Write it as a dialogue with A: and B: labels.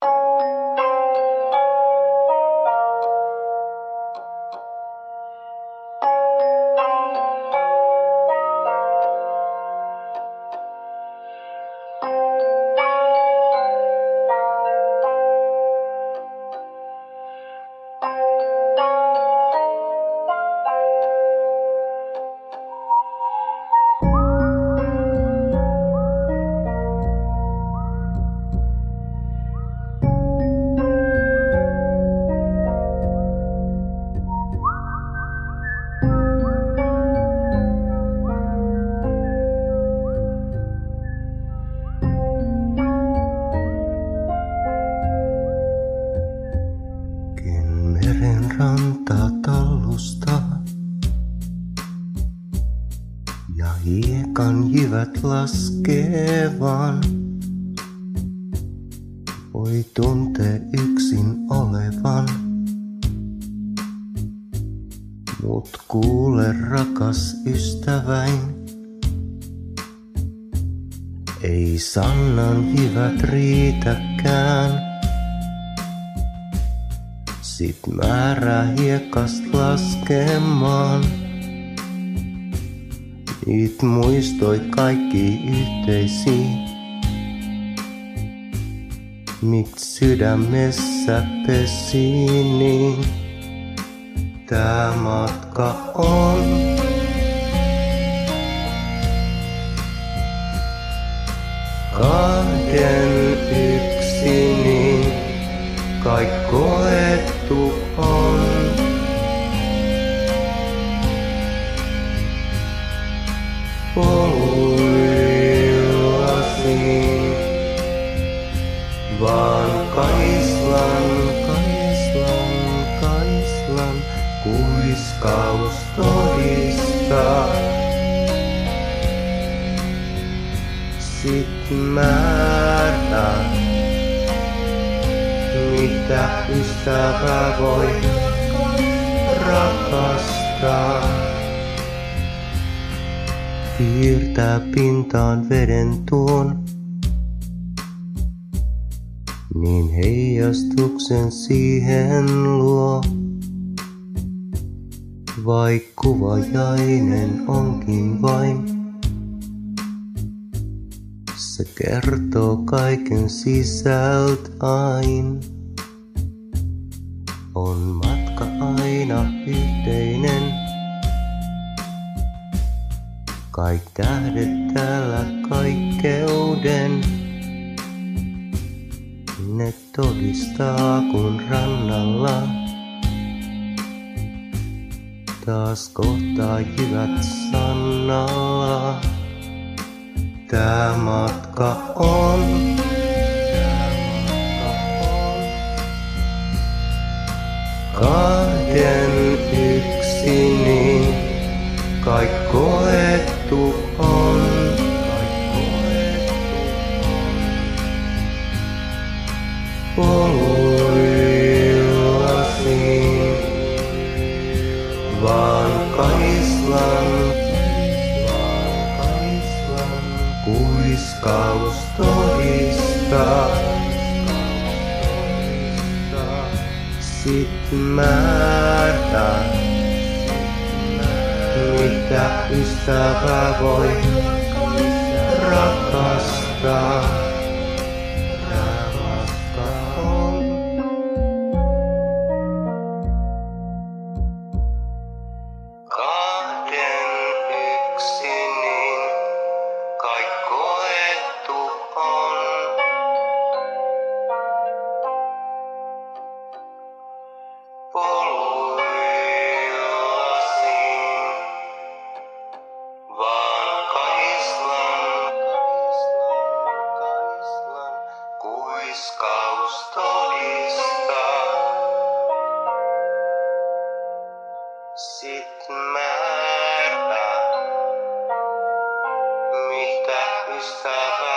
A: Música ranta tallusta. Ja hiekan jyvät laskevan. Voi tuntee yksin olevan. Mut kuule rakas ystäväin. Ei Sannan jyvät riitäkään. Sit määrä hiekast laskemaan. Niit muistoi kaikki yhteisi. Miks sydämessä pesi niin? Tää matka on. Kahden yksin, koettu on. Poluillasi vaan kaislan, kaislan, kaislan kuiskaus todistaa. Sit määrä, mitä ystävä voi rakastaa. Piirtää pintaan veden tuon, niin heijastuksen siihen luo. Vai kuvajainen onkin vain, se kertoo kaiken sisältäin. On matka aina yhteinen. Kaik tähdet täällä kaikkeuden. Ne todistaa kun rannalla taas kohtaa jyvät sannalla. Tää matka on. Yksin, niin on. Kaik koettu on. Poluillasi vaan kaislan, vaan kaislan kuiskaus todistaa. Sit määrä, mitä ystävä voi Stop.